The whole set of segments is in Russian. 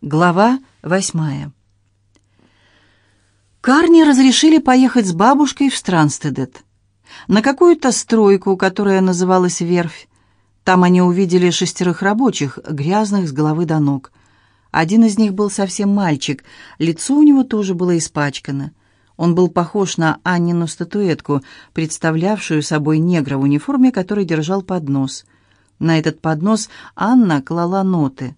Глава восьмая. Карни разрешили поехать с бабушкой в Странстедет. На какую-то стройку, которая называлась «Верфь». Там они увидели шестерых рабочих, грязных с головы до ног. Один из них был совсем мальчик, лицо у него тоже было испачкано. Он был похож на Аннину статуэтку, представлявшую собой негра в униформе, который держал поднос. На этот поднос Анна клала ноты —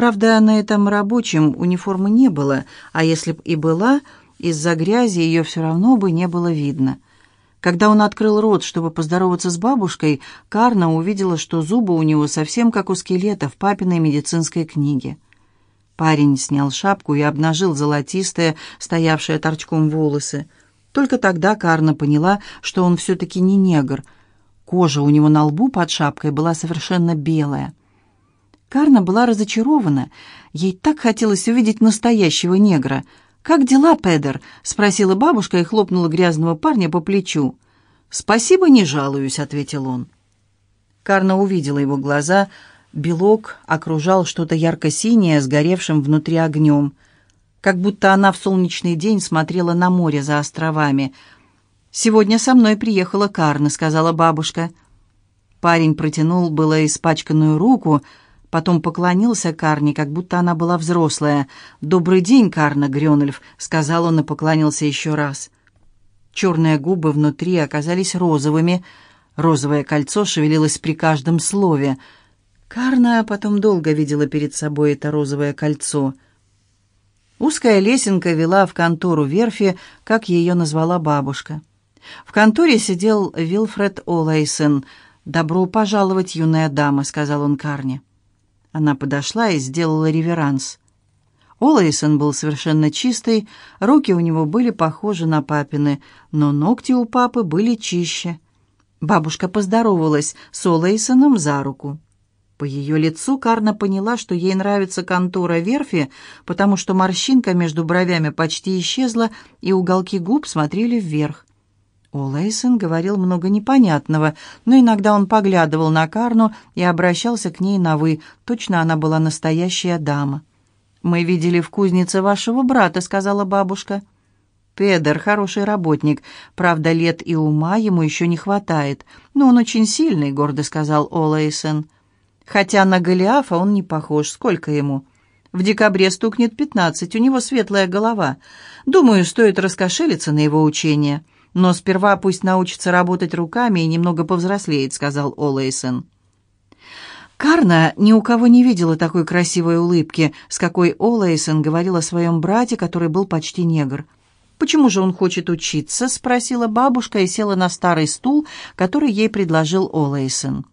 Правда, на этом рабочем униформы не было, а если б и была, из-за грязи ее все равно бы не было видно. Когда он открыл рот, чтобы поздороваться с бабушкой, Карна увидела, что зубы у него совсем как у скелета в папиной медицинской книге. Парень снял шапку и обнажил золотистые, стоявшие торчком волосы. Только тогда Карна поняла, что он все-таки не негр. Кожа у него на лбу под шапкой была совершенно белая. Карна была разочарована. Ей так хотелось увидеть настоящего негра. «Как дела, Педер?» — спросила бабушка и хлопнула грязного парня по плечу. «Спасибо, не жалуюсь», — ответил он. Карна увидела его глаза. Белок окружал что-то ярко-синее, сгоревшим внутри огнем. Как будто она в солнечный день смотрела на море за островами. «Сегодня со мной приехала Карна», — сказала бабушка. Парень протянул было испачканную руку — Потом поклонился Карне, как будто она была взрослая. «Добрый день, Карна Грёнольф», — сказал он и поклонился еще раз. Черные губы внутри оказались розовыми. Розовое кольцо шевелилось при каждом слове. Карна потом долго видела перед собой это розовое кольцо. Узкая лесенка вела в контору верфи, как ее назвала бабушка. В конторе сидел Вилфред Олайсен. «Добро пожаловать, юная дама», — сказал он Карне. Она подошла и сделала реверанс. Олэйсон был совершенно чистый, руки у него были похожи на папины, но ногти у папы были чище. Бабушка поздоровалась с Олэйсоном за руку. По ее лицу Карна поняла, что ей нравится контора верфи, потому что морщинка между бровями почти исчезла, и уголки губ смотрели вверх. Олэйсон говорил много непонятного, но иногда он поглядывал на Карну и обращался к ней на «вы». Точно она была настоящая дама. «Мы видели в кузнице вашего брата», — сказала бабушка. «Педер хороший работник. Правда, лет и ума ему еще не хватает. Но он очень сильный», — гордо сказал Олэйсон. «Хотя на Голиафа он не похож. Сколько ему?» «В декабре стукнет пятнадцать. У него светлая голова. Думаю, стоит раскошелиться на его учение». Но сперва пусть научится работать руками и немного повзрослеет», — сказал Олэйсон. Карна ни у кого не видела такой красивой улыбки, с какой Олэйсон говорил о своем брате, который был почти негр. «Почему же он хочет учиться?» — спросила бабушка и села на старый стул, который ей предложил Олэйсон.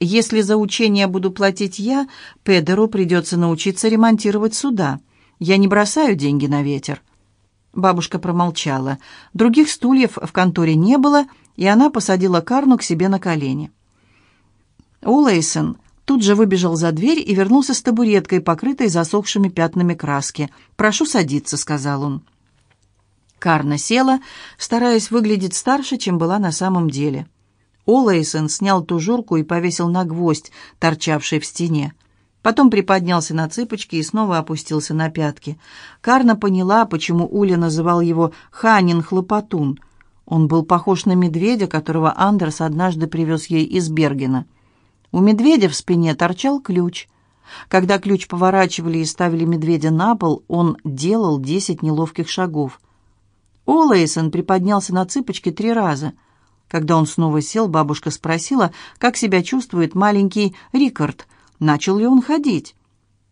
«Если за учение буду платить я, Педеру придется научиться ремонтировать суда. Я не бросаю деньги на ветер». Бабушка промолчала. Других стульев в конторе не было, и она посадила Карну к себе на колени. Улейсон тут же выбежал за дверь и вернулся с табуреткой, покрытой засохшими пятнами краски. «Прошу садиться», — сказал он. Карна села, стараясь выглядеть старше, чем была на самом деле. Олэйсон снял тужурку и повесил на гвоздь, торчавший в стене. Потом приподнялся на цыпочки и снова опустился на пятки. Карна поняла, почему Уля называл его «Ханин-хлопотун». Он был похож на медведя, которого Андерс однажды привез ей из Бергена. У медведя в спине торчал ключ. Когда ключ поворачивали и ставили медведя на пол, он делал десять неловких шагов. Олэйсон приподнялся на цыпочки три раза. Когда он снова сел, бабушка спросила, как себя чувствует маленький Рикард – Начал ли он ходить?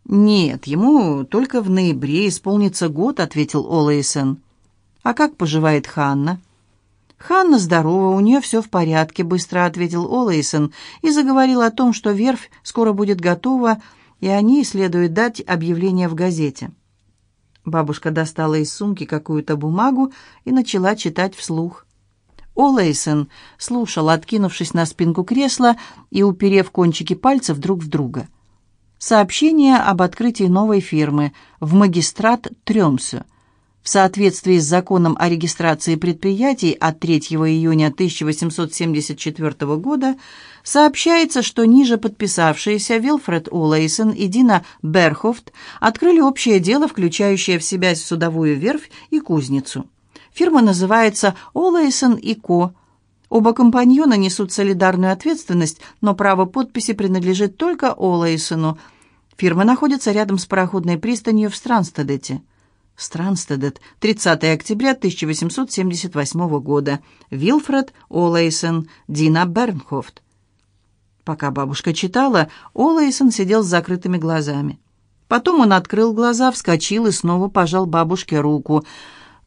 «Нет, ему только в ноябре исполнится год», — ответил Олэйсон. «А как поживает Ханна?» «Ханна здорова, у нее все в порядке», — быстро ответил Олэйсон и заговорил о том, что верфь скоро будет готова, и о ней следует дать объявление в газете. Бабушка достала из сумки какую-то бумагу и начала читать вслух. Олэйсон слушал, откинувшись на спинку кресла и уперев кончики пальцев друг в друга. Сообщение об открытии новой фирмы в магистрат Трёмсю. В соответствии с законом о регистрации предприятий от 3 июня 1874 года сообщается, что ниже подписавшиеся Вилфред Олэйсон и Дина Берхофт открыли общее дело, включающее в себя судовую верфь и кузницу. Фирма называется Олэйсон и Ко. Оба компаньона несут солидарную ответственность, но право подписи принадлежит только Олэйсону. Фирма находится рядом с пароходной пристанью в Странстедете. Странстедет, 30 октября 1878 года. Вилфред Олэйсон, Дина Бернхофт. Пока бабушка читала, Олэйсон сидел с закрытыми глазами. Потом он открыл глаза, вскочил и снова пожал бабушке руку.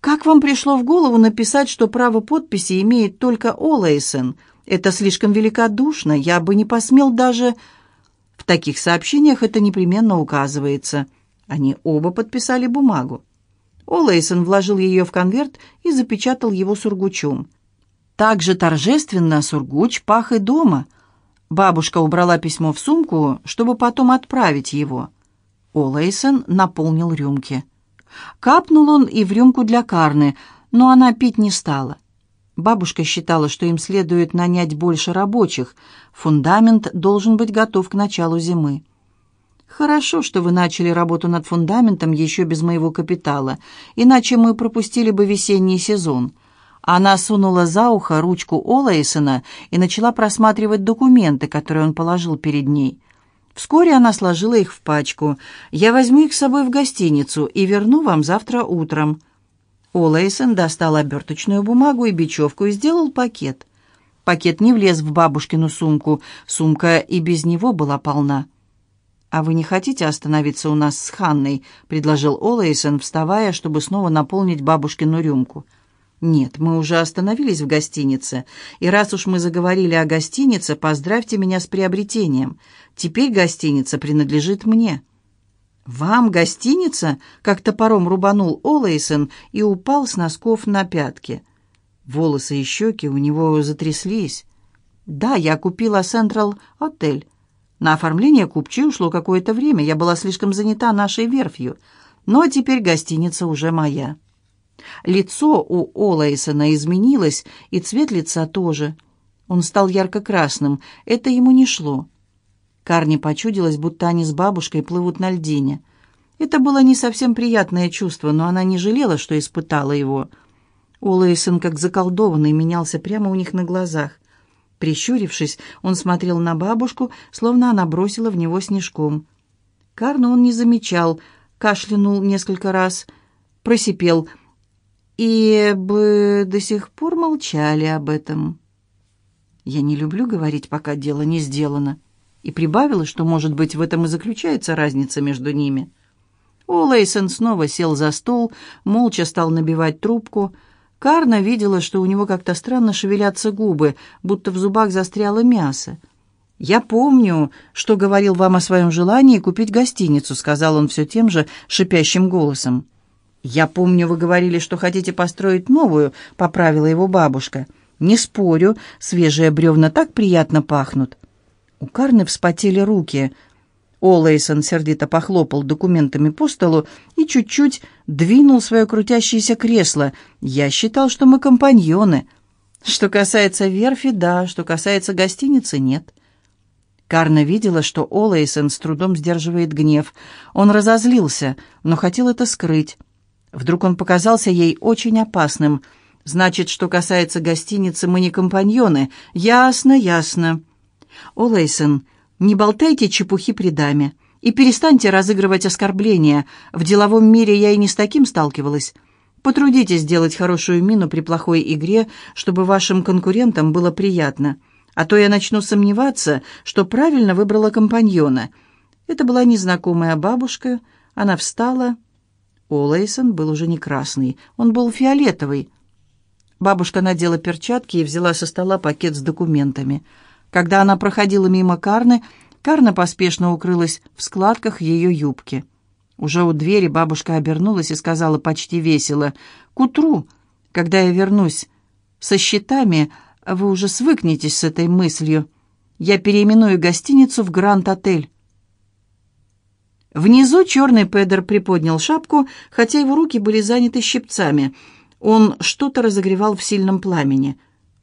«Как вам пришло в голову написать, что право подписи имеет только Олэйсон? Это слишком великодушно, я бы не посмел даже...» В таких сообщениях это непременно указывается. Они оба подписали бумагу. Олэйсон вложил ее в конверт и запечатал его сургучом. Так же торжественно сургуч пах и дома. Бабушка убрала письмо в сумку, чтобы потом отправить его. Олэйсон наполнил рюмки. Капнул он и в рюмку для Карны, но она пить не стала. Бабушка считала, что им следует нанять больше рабочих. Фундамент должен быть готов к началу зимы. «Хорошо, что вы начали работу над фундаментом еще без моего капитала, иначе мы пропустили бы весенний сезон». Она сунула за ухо ручку Олэйсона и начала просматривать документы, которые он положил перед ней. Вскоре она сложила их в пачку. «Я возьму их с собой в гостиницу и верну вам завтра утром». Олэйсон достал оберточную бумагу и бечевку и сделал пакет. Пакет не влез в бабушкину сумку, сумка и без него была полна. «А вы не хотите остановиться у нас с Ханной?» — предложил Олэйсон, вставая, чтобы снова наполнить бабушкину рюмку. «Нет, мы уже остановились в гостинице, и раз уж мы заговорили о гостинице, поздравьте меня с приобретением. Теперь гостиница принадлежит мне». «Вам гостиница?» — как топором рубанул Олэйсон и упал с носков на пятки. Волосы и щеки у него затряслись. «Да, я купила Централ Отель. На оформление купчи ушло какое-то время, я была слишком занята нашей верфью. Но теперь гостиница уже моя. Лицо у Олайсона изменилось, и цвет лица тоже. Он стал ярко-красным, это ему не шло. Карне почудилось, будто они с бабушкой плывут на льдине. Это было не совсем приятное чувство, но она не жалела, что испытала его. Олэйсон, как заколдованный, менялся прямо у них на глазах. Прищурившись, он смотрел на бабушку, словно она бросила в него снежком. Карну он не замечал, кашлянул несколько раз, просипел. И бы до сих пор молчали об этом. Я не люблю говорить, пока дело не сделано. И прибавила, что, может быть, в этом и заключается разница между ними. Олэйсон снова сел за стол, молча стал набивать трубку — Карна видела, что у него как-то странно шевелятся губы, будто в зубах застряло мясо. «Я помню, что говорил вам о своем желании купить гостиницу», сказал он все тем же шипящим голосом. «Я помню, вы говорили, что хотите построить новую», — поправила его бабушка. «Не спорю, свежие бревна так приятно пахнут». У Карны вспотели руки — Олэйсон сердито похлопал документами по столу и чуть-чуть двинул свое крутящееся кресло. «Я считал, что мы компаньоны. Что касается верфи, да, что касается гостиницы, нет». Карна видела, что Олэйсон с трудом сдерживает гнев. Он разозлился, но хотел это скрыть. Вдруг он показался ей очень опасным. «Значит, что касается гостиницы, мы не компаньоны. Ясно, ясно». «Олэйсон, не болтайте чепухи при даме и перестаньте разыгрывать оскорбления. В деловом мире я и не с таким сталкивалась. Потрудитесь сделать хорошую мину при плохой игре, чтобы вашим конкурентам было приятно. А то я начну сомневаться, что правильно выбрала компаньона. Это была незнакомая бабушка. Она встала. Олэйсон был уже не красный, он был фиолетовый. Бабушка надела перчатки и взяла со стола пакет с документами – когда она проходила мимо Карны, Карна поспешно укрылась в складках ее юбки. Уже у двери бабушка обернулась и сказала почти весело, «К утру, когда я вернусь со счетами, вы уже свыкнетесь с этой мыслью. Я переименую гостиницу в Гранд-отель». Внизу черный Педер приподнял шапку, хотя его руки были заняты щипцами. Он что-то разогревал в сильном пламени.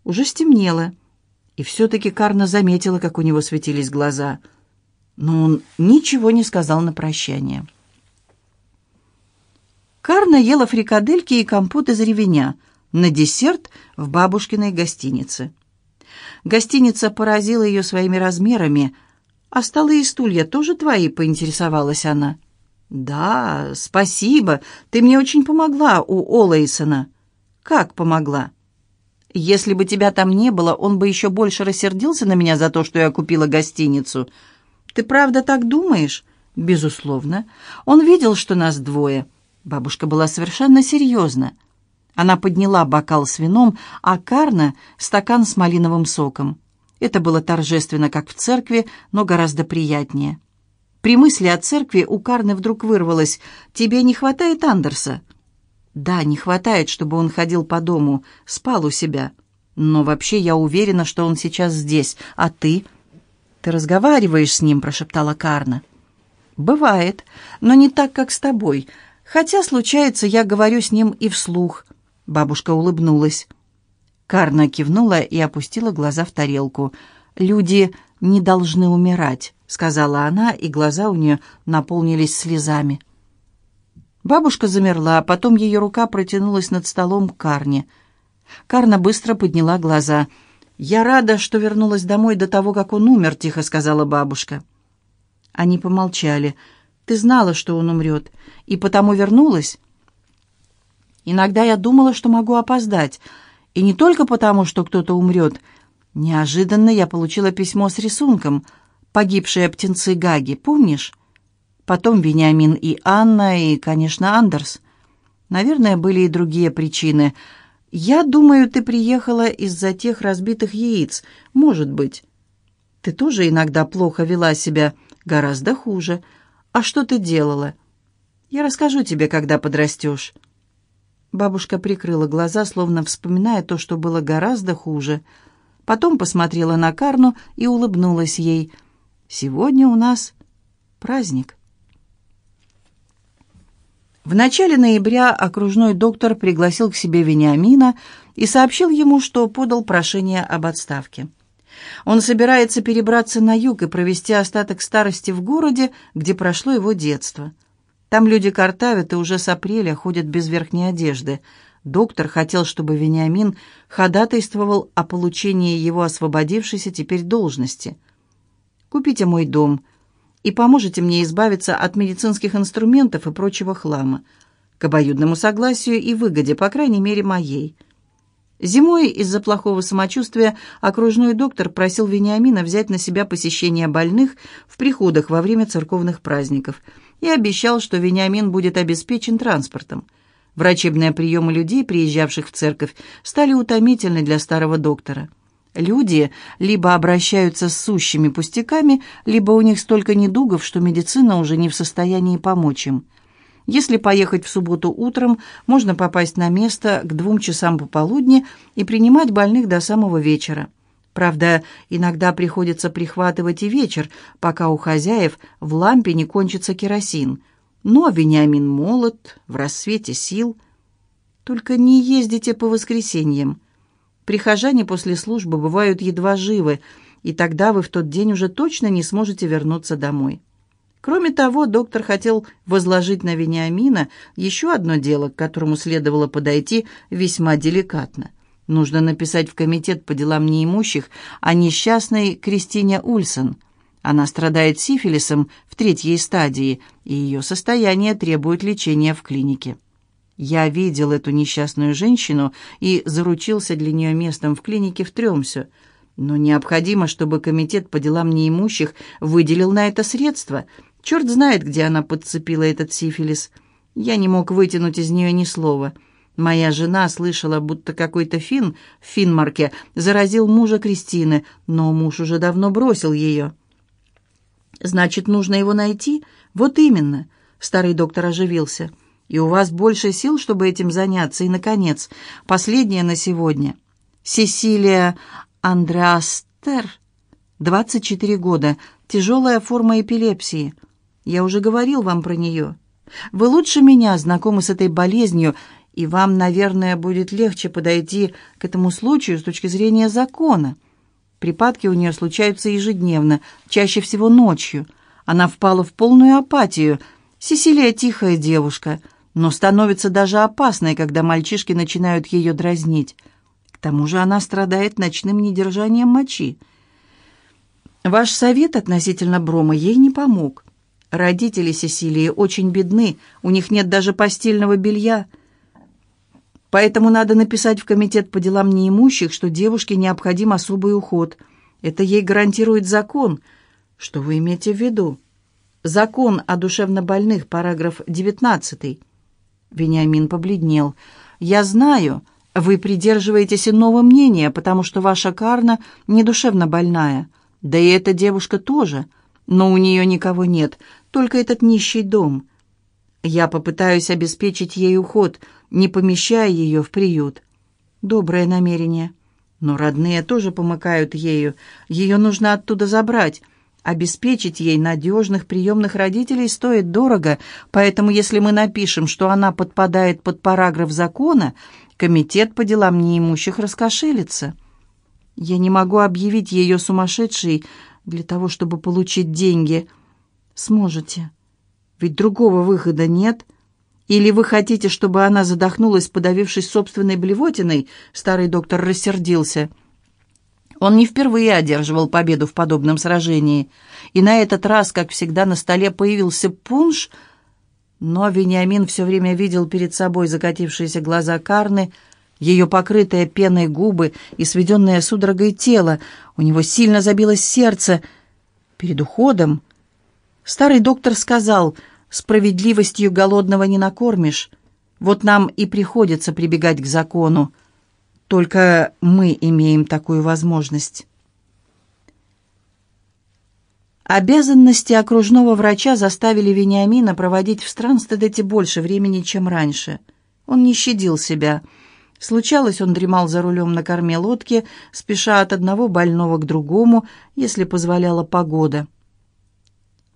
Уже стемнело. И все-таки Карна заметила, как у него светились глаза. Но он ничего не сказал на прощание. Карна ела фрикадельки и компот из ревеня на десерт в бабушкиной гостинице. Гостиница поразила ее своими размерами. «А столы и стулья тоже твои?» — поинтересовалась она. «Да, спасибо. Ты мне очень помогла у Олэйсона». «Как помогла?» «Если бы тебя там не было, он бы еще больше рассердился на меня за то, что я купила гостиницу». «Ты правда так думаешь?» «Безусловно. Он видел, что нас двое». Бабушка была совершенно серьезна. Она подняла бокал с вином, а Карна — стакан с малиновым соком. Это было торжественно, как в церкви, но гораздо приятнее. При мысли о церкви у Карны вдруг вырвалось «Тебе не хватает Андерса?» «Да, не хватает, чтобы он ходил по дому, спал у себя. Но вообще я уверена, что он сейчас здесь. А ты?» «Ты разговариваешь с ним», — прошептала Карна. «Бывает, но не так, как с тобой. Хотя, случается, я говорю с ним и вслух». Бабушка улыбнулась. Карна кивнула и опустила глаза в тарелку. «Люди не должны умирать», — сказала она, и глаза у нее наполнились слезами. Бабушка замерла, а потом ее рука протянулась над столом к Карне. Карна быстро подняла глаза. «Я рада, что вернулась домой до того, как он умер», — тихо сказала бабушка. Они помолчали. «Ты знала, что он умрет, и потому вернулась?» Иногда я думала, что могу опоздать. И не только потому, что кто-то умрет. Неожиданно я получила письмо с рисунком. Погибшие птенцы Гаги, помнишь? Потом Вениамин и Анна, и, конечно, Андерс. Наверное, были и другие причины. Я думаю, ты приехала из-за тех разбитых яиц. Может быть. Ты тоже иногда плохо вела себя, гораздо хуже. А что ты делала? Я расскажу тебе, когда подрастешь. Бабушка прикрыла глаза, словно вспоминая то, что было гораздо хуже. Потом посмотрела на Карну и улыбнулась ей. «Сегодня у нас праздник». В начале ноября окружной доктор пригласил к себе Вениамина и сообщил ему, что подал прошение об отставке. Он собирается перебраться на юг и провести остаток старости в городе, где прошло его детство – там люди картавят и уже с апреля ходят без верхней одежды. Доктор хотел, чтобы Вениамин ходатайствовал о получении его освободившейся теперь должности. «Купите мой дом и поможете мне избавиться от медицинских инструментов и прочего хлама, к обоюдному согласию и выгоде, по крайней мере, моей». Зимой из-за плохого самочувствия окружной доктор просил Вениамина взять на себя посещение больных в приходах во время церковных праздников – и обещал, что Вениамин будет обеспечен транспортом. Врачебные приемы людей, приезжавших в церковь, стали утомительны для старого доктора. Люди либо обращаются с сущими пустяками, либо у них столько недугов, что медицина уже не в состоянии помочь им. Если поехать в субботу утром, можно попасть на место к двум часам пополудни и принимать больных до самого вечера. Правда, иногда приходится прихватывать и вечер, пока у хозяев в лампе не кончится керосин. Но Вениамин молод, в рассвете сил. Только не ездите по воскресеньям. Прихожане после службы бывают едва живы, и тогда вы в тот день уже точно не сможете вернуться домой. Кроме того, доктор хотел возложить на Вениамина еще одно дело, к которому следовало подойти весьма деликатно. Нужно написать в комитет по делам неимущих о несчастной Кристине Ульсон. Она страдает сифилисом в третьей стадии, и ее состояние требует лечения в клинике. Я видел эту несчастную женщину и заручился для нее местом в клинике в Тремсе. Но необходимо, чтобы комитет по делам неимущих выделил на это средства. Черт знает, где она подцепила этот сифилис. Я не мог вытянуть из нее ни слова. Моя жена слышала, будто какой-то фин в Финмарке заразил мужа Кристины, но муж уже давно бросил ее. «Значит, нужно его найти?» «Вот именно!» — старый доктор оживился. «И у вас больше сил, чтобы этим заняться. И, наконец, последнее на сегодня. Сесилия Андреастер, 24 года, тяжелая форма эпилепсии. Я уже говорил вам про нее. Вы лучше меня знакомы с этой болезнью, и вам, наверное, будет легче подойти к этому случаю с точки зрения закона. Припадки у нее случаются ежедневно, чаще всего ночью. Она впала в полную апатию. Сесилия тихая девушка, но становится даже опасной, когда мальчишки начинают ее дразнить. К тому же она страдает ночным недержанием мочи. Ваш совет относительно Брома ей не помог. Родители Сесилии очень бедны, у них нет даже постельного белья. Поэтому надо написать в комитет по делам неимущих, что девушке необходим особый уход. Это ей гарантирует закон. Что вы имеете в виду? Закон о душевнобольных, параграф 19. Вениамин побледнел. «Я знаю, вы придерживаетесь иного мнения, потому что ваша Карна не душевно больная. Да и эта девушка тоже, но у нее никого нет, только этот нищий дом. Я попытаюсь обеспечить ей уход, не помещая ее в приют. Доброе намерение. Но родные тоже помыкают ею. Ее нужно оттуда забрать. Обеспечить ей надежных приемных родителей стоит дорого, поэтому если мы напишем, что она подпадает под параграф закона, комитет по делам неимущих раскошелится. Я не могу объявить ее сумасшедшей для того, чтобы получить деньги. Сможете. Ведь другого выхода нет. Или вы хотите, чтобы она задохнулась, подавившись собственной блевотиной? Старый доктор рассердился. Он не впервые одерживал победу в подобном сражении. И на этот раз, как всегда, на столе появился пунш, но Вениамин все время видел перед собой закатившиеся глаза Карны, ее покрытые пеной губы и сведенное судорогой тело. У него сильно забилось сердце. Перед уходом Старый доктор сказал, «Справедливостью голодного не накормишь. Вот нам и приходится прибегать к закону. Только мы имеем такую возможность». Обязанности окружного врача заставили Вениамина проводить в Странстедете больше времени, чем раньше. Он не щадил себя. Случалось, он дремал за рулем на корме лодки, спеша от одного больного к другому, если позволяла погода.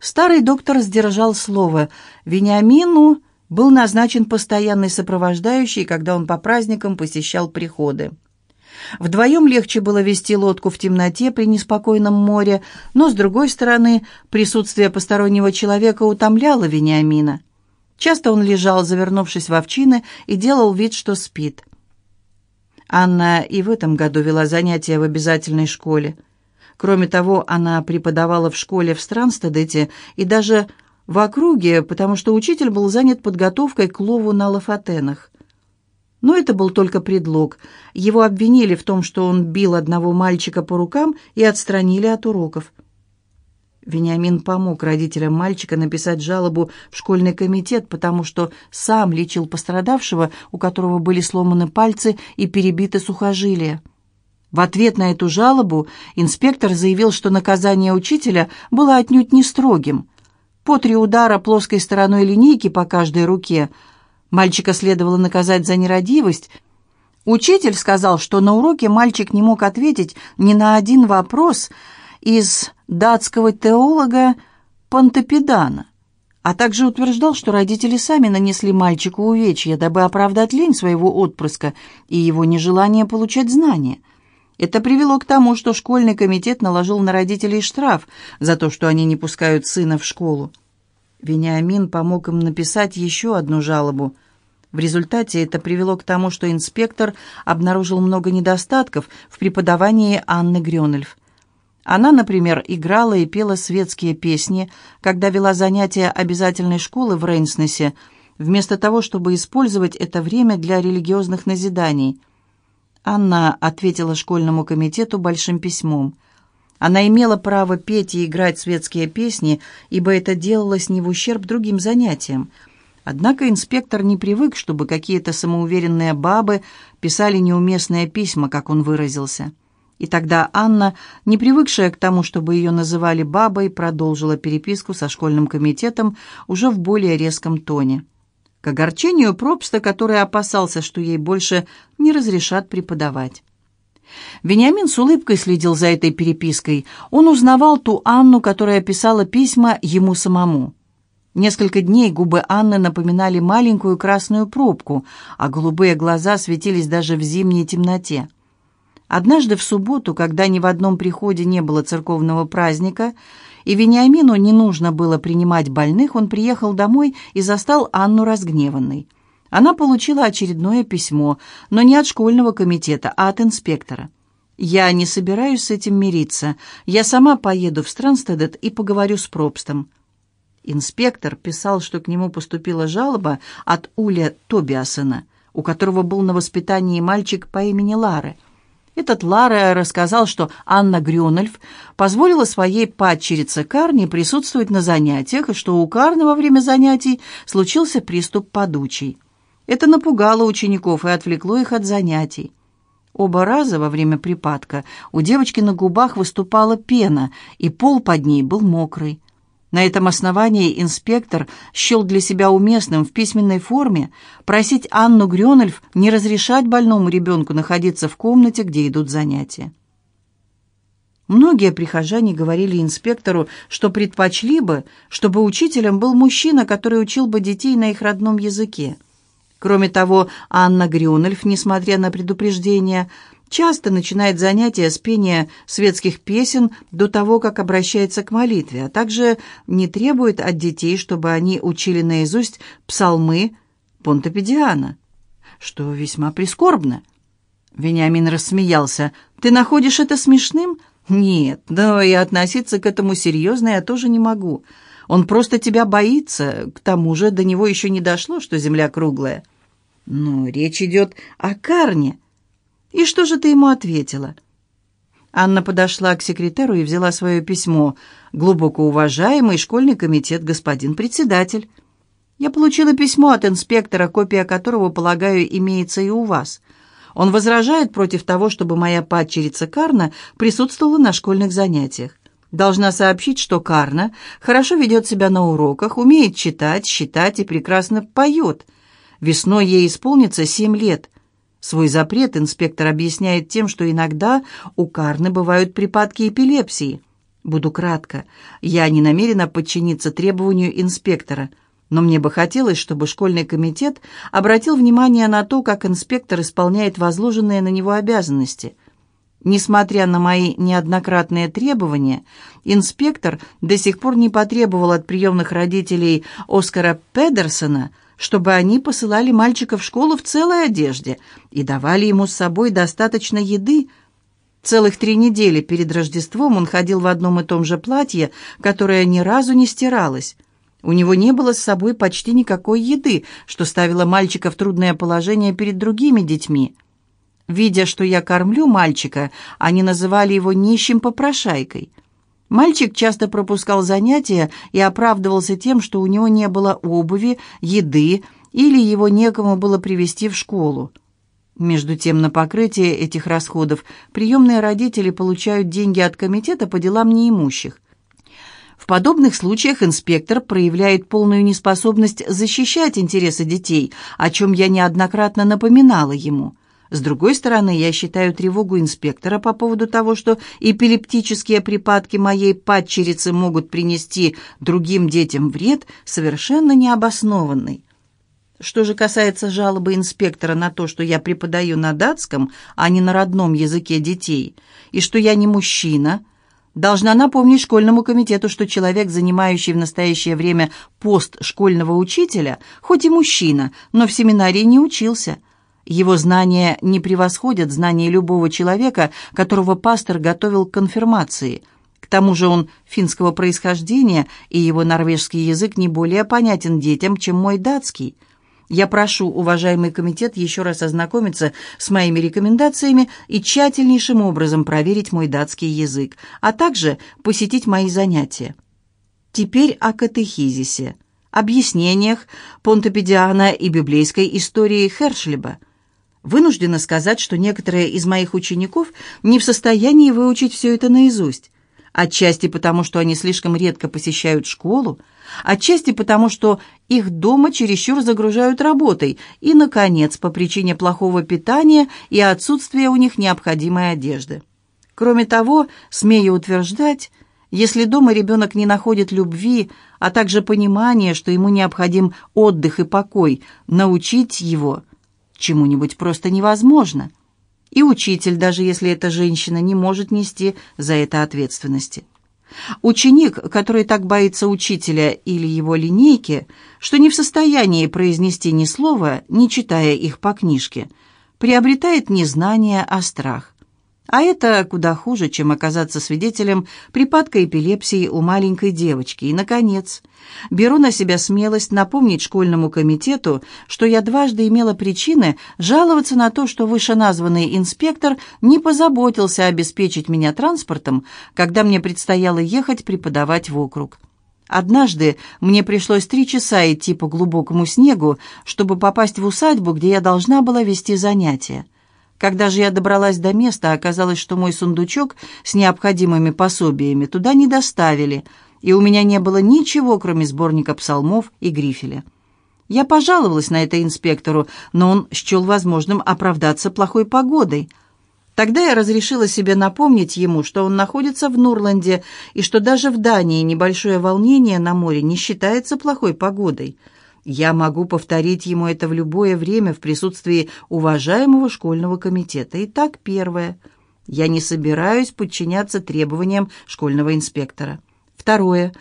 Старый доктор сдержал слово. Вениамину был назначен постоянный сопровождающий, когда он по праздникам посещал приходы. Вдвоем легче было вести лодку в темноте при неспокойном море, но, с другой стороны, присутствие постороннего человека утомляло Вениамина. Часто он лежал, завернувшись в овчины, и делал вид, что спит. Анна и в этом году вела занятия в обязательной школе. Кроме того, она преподавала в школе в Странстедете и даже в округе, потому что учитель был занят подготовкой к лову на лафатенах. Но это был только предлог. Его обвинили в том, что он бил одного мальчика по рукам и отстранили от уроков. Вениамин помог родителям мальчика написать жалобу в школьный комитет, потому что сам лечил пострадавшего, у которого были сломаны пальцы и перебиты сухожилия. В ответ на эту жалобу инспектор заявил, что наказание учителя было отнюдь не строгим. По три удара плоской стороной линейки по каждой руке мальчика следовало наказать за нерадивость. Учитель сказал, что на уроке мальчик не мог ответить ни на один вопрос из датского теолога Пантопедана, а также утверждал, что родители сами нанесли мальчику увечья, дабы оправдать лень своего отпрыска и его нежелание получать знания – это привело к тому, что школьный комитет наложил на родителей штраф за то, что они не пускают сына в школу. Вениамин помог им написать еще одну жалобу. В результате это привело к тому, что инспектор обнаружил много недостатков в преподавании Анны Грёнельф. Она, например, играла и пела светские песни, когда вела занятия обязательной школы в Рейнснесе, вместо того, чтобы использовать это время для религиозных назиданий – Анна ответила школьному комитету большим письмом. Она имела право петь и играть светские песни, ибо это делалось не в ущерб другим занятиям. Однако инспектор не привык, чтобы какие-то самоуверенные бабы писали неуместные письма, как он выразился. И тогда Анна, не привыкшая к тому, чтобы ее называли бабой, продолжила переписку со школьным комитетом уже в более резком тоне к огорчению Пробста, который опасался, что ей больше не разрешат преподавать. Вениамин с улыбкой следил за этой перепиской. Он узнавал ту Анну, которая писала письма ему самому. Несколько дней губы Анны напоминали маленькую красную пробку, а голубые глаза светились даже в зимней темноте. Однажды в субботу, когда ни в одном приходе не было церковного праздника, и Вениамину не нужно было принимать больных, он приехал домой и застал Анну разгневанной. Она получила очередное письмо, но не от школьного комитета, а от инспектора. «Я не собираюсь с этим мириться. Я сама поеду в Странстедет и поговорю с Пробстом». Инспектор писал, что к нему поступила жалоба от Уля Тобиасона, у которого был на воспитании мальчик по имени Лары. Этот Лара рассказал, что Анна Грюнольф позволила своей падчерице Карне присутствовать на занятиях, и что у Карны во время занятий случился приступ подучий. Это напугало учеников и отвлекло их от занятий. Оба раза во время припадка у девочки на губах выступала пена, и пол под ней был мокрый. На этом основании инспектор счел для себя уместным в письменной форме просить Анну Грёнольф не разрешать больному ребенку находиться в комнате, где идут занятия. Многие прихожане говорили инспектору, что предпочли бы, чтобы учителем был мужчина, который учил бы детей на их родном языке. Кроме того, Анна Грюнельф, несмотря на предупреждения, часто начинает занятия с пения светских песен до того, как обращается к молитве, а также не требует от детей, чтобы они учили наизусть псалмы Понтопедиана, что весьма прискорбно. Вениамин рассмеялся. «Ты находишь это смешным?» «Нет, но и относиться к этому серьезно я тоже не могу. Он просто тебя боится, к тому же до него еще не дошло, что земля круглая». «Но речь идет о Карне. «И что же ты ему ответила?» Анна подошла к секретару и взяла свое письмо. «Глубоко уважаемый школьный комитет, господин председатель. Я получила письмо от инспектора, копия которого, полагаю, имеется и у вас. Он возражает против того, чтобы моя падчерица Карна присутствовала на школьных занятиях. Должна сообщить, что Карна хорошо ведет себя на уроках, умеет читать, считать и прекрасно поет. Весной ей исполнится семь лет. Свой запрет инспектор объясняет тем, что иногда у Карны бывают припадки эпилепсии. Буду кратко. Я не намерена подчиниться требованию инспектора, но мне бы хотелось, чтобы школьный комитет обратил внимание на то, как инспектор исполняет возложенные на него обязанности. Несмотря на мои неоднократные требования, инспектор до сих пор не потребовал от приемных родителей Оскара Педерсона – чтобы они посылали мальчика в школу в целой одежде и давали ему с собой достаточно еды. Целых три недели перед Рождеством он ходил в одном и том же платье, которое ни разу не стиралось. У него не было с собой почти никакой еды, что ставило мальчика в трудное положение перед другими детьми. Видя, что я кормлю мальчика, они называли его нищим попрошайкой – Мальчик часто пропускал занятия и оправдывался тем, что у него не было обуви, еды или его некому было привести в школу. Между тем, на покрытие этих расходов приемные родители получают деньги от комитета по делам неимущих. В подобных случаях инспектор проявляет полную неспособность защищать интересы детей, о чем я неоднократно напоминала ему. С другой стороны, я считаю тревогу инспектора по поводу того, что эпилептические припадки моей падчерицы могут принести другим детям вред, совершенно необоснованной. Что же касается жалобы инспектора на то, что я преподаю на датском, а не на родном языке детей, и что я не мужчина, должна напомнить школьному комитету, что человек, занимающий в настоящее время пост школьного учителя, хоть и мужчина, но в семинарии не учился – его знания не превосходят знания любого человека, которого пастор готовил к конфирмации. К тому же он финского происхождения, и его норвежский язык не более понятен детям, чем мой датский. Я прошу, уважаемый комитет, еще раз ознакомиться с моими рекомендациями и тщательнейшим образом проверить мой датский язык, а также посетить мои занятия. Теперь о катехизисе, объяснениях понтопедиана и библейской истории Хершлиба. Вынуждена сказать, что некоторые из моих учеников не в состоянии выучить все это наизусть. Отчасти потому, что они слишком редко посещают школу, отчасти потому, что их дома чересчур загружают работой, и, наконец, по причине плохого питания и отсутствия у них необходимой одежды. Кроме того, смею утверждать, Если дома ребенок не находит любви, а также понимания, что ему необходим отдых и покой, научить его чему-нибудь просто невозможно. И учитель, даже если это женщина, не может нести за это ответственности. Ученик, который так боится учителя или его линейки, что не в состоянии произнести ни слова, не читая их по книжке, приобретает не знание, а страх. А это куда хуже, чем оказаться свидетелем припадка эпилепсии у маленькой девочки. И, наконец, беру на себя смелость напомнить школьному комитету, что я дважды имела причины жаловаться на то, что вышеназванный инспектор не позаботился обеспечить меня транспортом, когда мне предстояло ехать преподавать в округ. Однажды мне пришлось три часа идти по глубокому снегу, чтобы попасть в усадьбу, где я должна была вести занятия. Когда же я добралась до места, оказалось, что мой сундучок с необходимыми пособиями туда не доставили, и у меня не было ничего, кроме сборника псалмов и грифеля. Я пожаловалась на это инспектору, но он счел возможным оправдаться плохой погодой. Тогда я разрешила себе напомнить ему, что он находится в Нурланде, и что даже в Дании небольшое волнение на море не считается плохой погодой – я могу повторить ему это в любое время в присутствии уважаемого школьного комитета. Итак, первое. Я не собираюсь подчиняться требованиям школьного инспектора. Второе.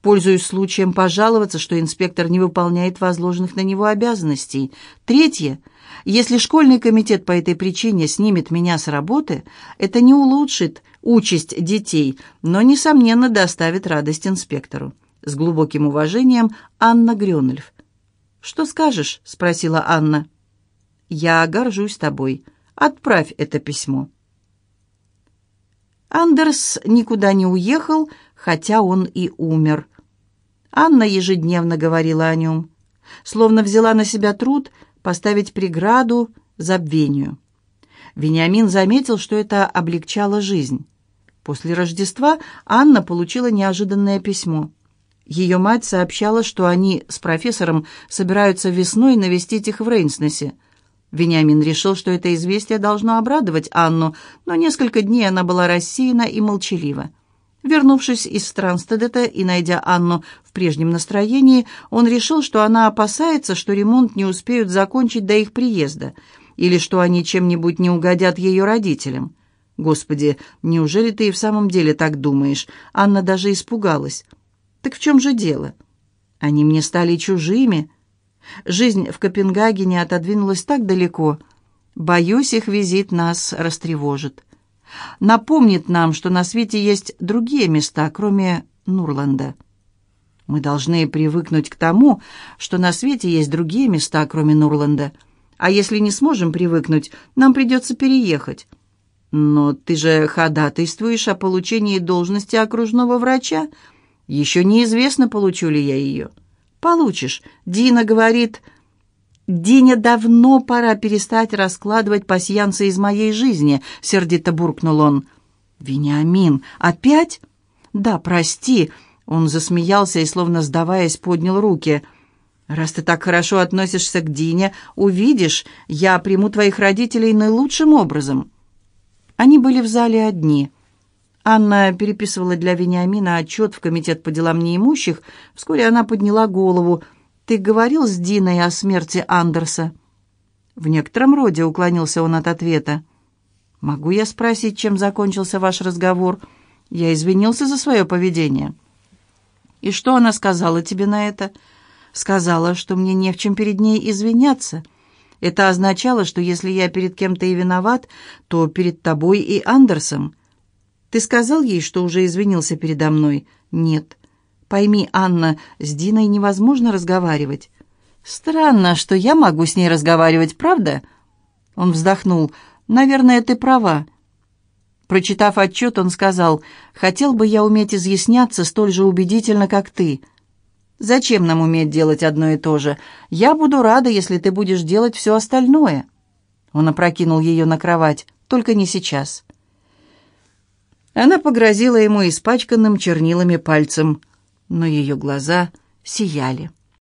Пользуюсь случаем пожаловаться, что инспектор не выполняет возложенных на него обязанностей. Третье. Если школьный комитет по этой причине снимет меня с работы, это не улучшит участь детей, но, несомненно, доставит радость инспектору. С глубоким уважением, Анна Грёнольф. «Что скажешь?» — спросила Анна. «Я горжусь тобой. Отправь это письмо». Андерс никуда не уехал, хотя он и умер. Анна ежедневно говорила о нем, словно взяла на себя труд поставить преграду забвению. Вениамин заметил, что это облегчало жизнь. После Рождества Анна получила неожиданное письмо. Ее мать сообщала, что они с профессором собираются весной навестить их в Рейнснесе. Вениамин решил, что это известие должно обрадовать Анну, но несколько дней она была рассеяна и молчалива. Вернувшись из Странстедета и найдя Анну в прежнем настроении, он решил, что она опасается, что ремонт не успеют закончить до их приезда, или что они чем-нибудь не угодят ее родителям. «Господи, неужели ты и в самом деле так думаешь?» Анна даже испугалась. Так в чем же дело? Они мне стали чужими. Жизнь в Копенгагене отодвинулась так далеко. Боюсь, их визит нас растревожит. Напомнит нам, что на свете есть другие места, кроме Нурланда. Мы должны привыкнуть к тому, что на свете есть другие места, кроме Нурланда. А если не сможем привыкнуть, нам придется переехать. Но ты же ходатайствуешь о получении должности окружного врача, — еще неизвестно, получу ли я ее. Получишь. Дина говорит... «Дине давно пора перестать раскладывать пасьянцы из моей жизни», — сердито буркнул он. «Вениамин, опять?» «Да, прости», — он засмеялся и, словно сдаваясь, поднял руки. «Раз ты так хорошо относишься к Дине, увидишь, я приму твоих родителей наилучшим образом». Они были в зале одни — Анна переписывала для Вениамина отчет в комитет по делам неимущих. Вскоре она подняла голову. «Ты говорил с Диной о смерти Андерса?» В некотором роде уклонился он от ответа. «Могу я спросить, чем закончился ваш разговор? Я извинился за свое поведение». «И что она сказала тебе на это?» «Сказала, что мне не в чем перед ней извиняться». Это означало, что если я перед кем-то и виноват, то перед тобой и Андерсом. Ты сказал ей, что уже извинился передо мной? Нет. Пойми, Анна, с Диной невозможно разговаривать. Странно, что я могу с ней разговаривать, правда? Он вздохнул. Наверное, ты права. Прочитав отчет, он сказал, «Хотел бы я уметь изъясняться столь же убедительно, как ты». «Зачем нам уметь делать одно и то же? Я буду рада, если ты будешь делать все остальное». Он опрокинул ее на кровать. «Только не сейчас». Она погрозила ему испачканным чернилами пальцем, но ее глаза сияли.